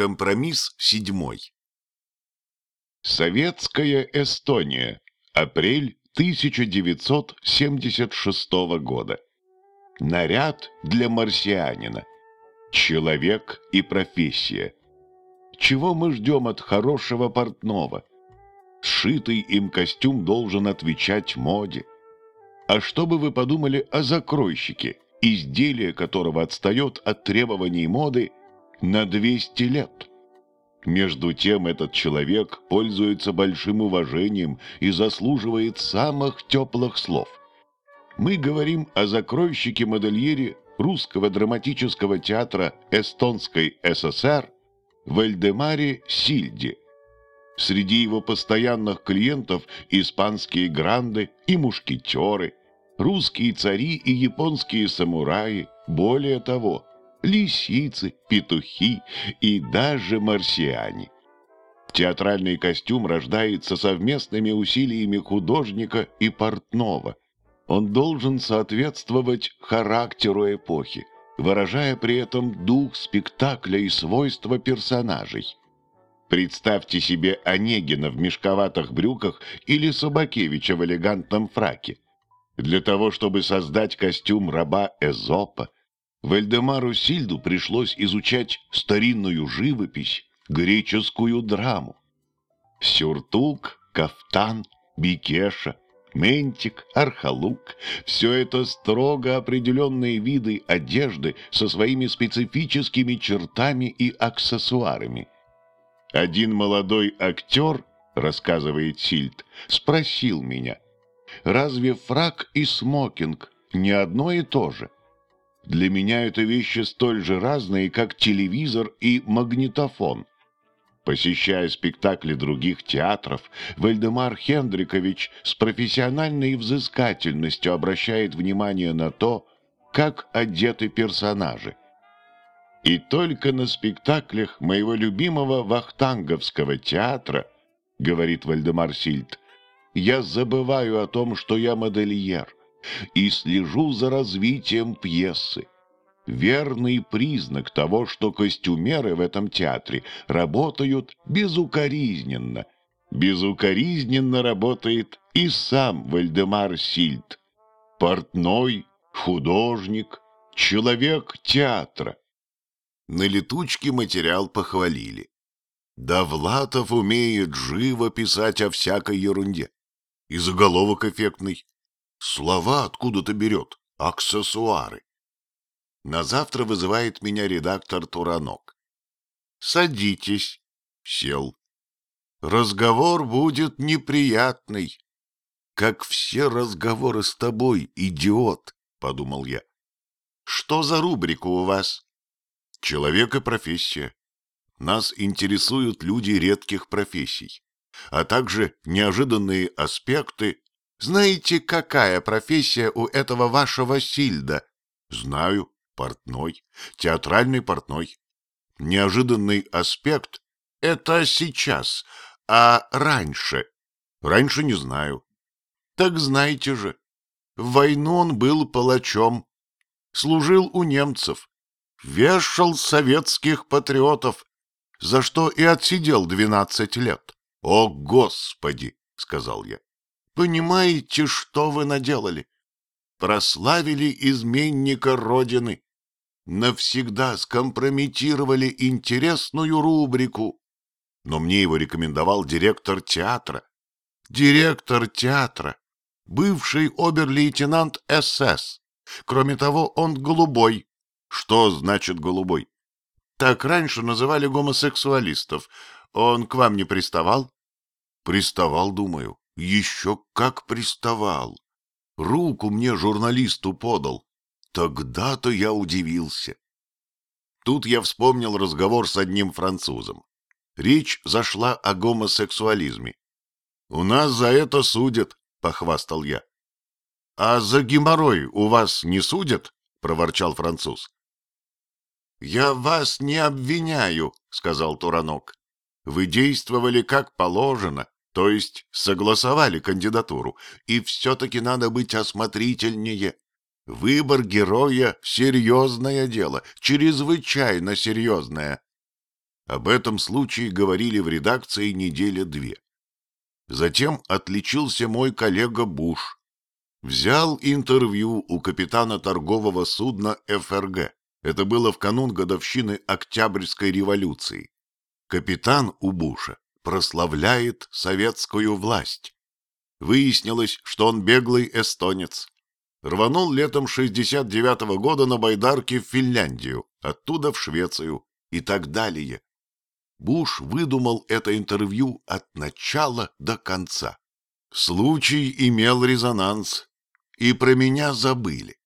Компромисс седьмой. Советская Эстония. Апрель 1976 года. Наряд для марсианина. Человек и профессия. Чего мы ждем от хорошего портного? Сшитый им костюм должен отвечать моде. А что бы вы подумали о закройщике, изделие которого отстает от требований моды на 200 лет? Между тем этот человек пользуется большим уважением и заслуживает самых теплых слов. Мы говорим о закройщике-модельере русского драматического театра Эстонской ССР Вальдемаре Сильде. Среди его постоянных клиентов испанские гранды и мушкетеры, русские цари и японские самураи, более того – лисицы, петухи и даже марсиане. Театральный костюм рождается совместными усилиями художника и портного. Он должен соответствовать характеру эпохи, выражая при этом дух спектакля и свойства персонажей. Представьте себе Онегина в мешковатых брюках или Собакевича в элегантном фраке. Для того, чтобы создать костюм раба Эзопа, Вальдемару Сильду пришлось изучать старинную живопись, греческую драму. Сюртук, кафтан, бикеша, ментик, архалук — все это строго определенные виды одежды со своими специфическими чертами и аксессуарами. Один молодой актер, рассказывает Сильд, спросил меня, разве фрак и смокинг не одно и то же? Для меня это вещи столь же разные, как телевизор и магнитофон. Посещая спектакли других театров, Вальдемар Хендрикович с профессиональной взыскательностью обращает внимание на то, как одеты персонажи. И только на спектаклях моего любимого Вахтанговского театра, говорит Вальдемар Сильд, я забываю о том, что я модельер и слежу за развитием пьесы. Верный признак того, что костюмеры в этом театре работают безукоризненно. Безукоризненно работает и сам Вальдемар Сильд. Портной, художник, человек театра. На летучке материал похвалили. Довлатов умеет живо писать о всякой ерунде. И заголовок эффектный. Слова откуда-то берет, аксессуары. На завтра вызывает меня редактор Туранок. Садитесь. Сел. Разговор будет неприятный. Как все разговоры с тобой, идиот, подумал я. Что за рубрика у вас? Человек и профессия. Нас интересуют люди редких профессий, а также неожиданные аспекты знаете, какая профессия у этого вашего Сильда? Знаю, портной, театральный портной. Неожиданный аспект — это сейчас, а раньше? Раньше не знаю. Так знаете же, в войну он был палачом, служил у немцев, вешал советских патриотов, за что и отсидел двенадцать лет. «О, Господи!» — сказал я. Понимаете, что вы наделали? Прославили изменника Родины. Навсегда скомпрометировали интересную рубрику. Но мне его рекомендовал директор театра. Директор театра. Бывший обер-лейтенант СС. Кроме того, он голубой. Что значит голубой? Так раньше называли гомосексуалистов. Он к вам не приставал? Приставал, думаю. Еще как приставал. Руку мне журналисту подал. Тогда-то я удивился. Тут я вспомнил разговор с одним французом. Речь зашла о гомосексуализме. «У нас за это судят», — похвастал я. «А за геморрой у вас не судят?» — проворчал француз. «Я вас не обвиняю», — сказал Туранок. «Вы действовали как положено, то есть согласовали кандидатуру, и все-таки надо быть осмотрительнее. Выбор героя — серьезное дело, чрезвычайно серьезное. Об этом случае говорили в редакции неделя две. Затем отличился мой коллега Буш. Взял интервью у капитана торгового судна ФРГ. Это было в канун годовщины Октябрьской революции. Капитан у Буша прославляет советскую власть. Выяснилось, что он беглый эстонец. Рванул летом 69 -го года на байдарке в Финляндию, оттуда в Швецию и так далее. Буш выдумал это интервью от начала до конца. Случай имел резонанс, и про меня забыли.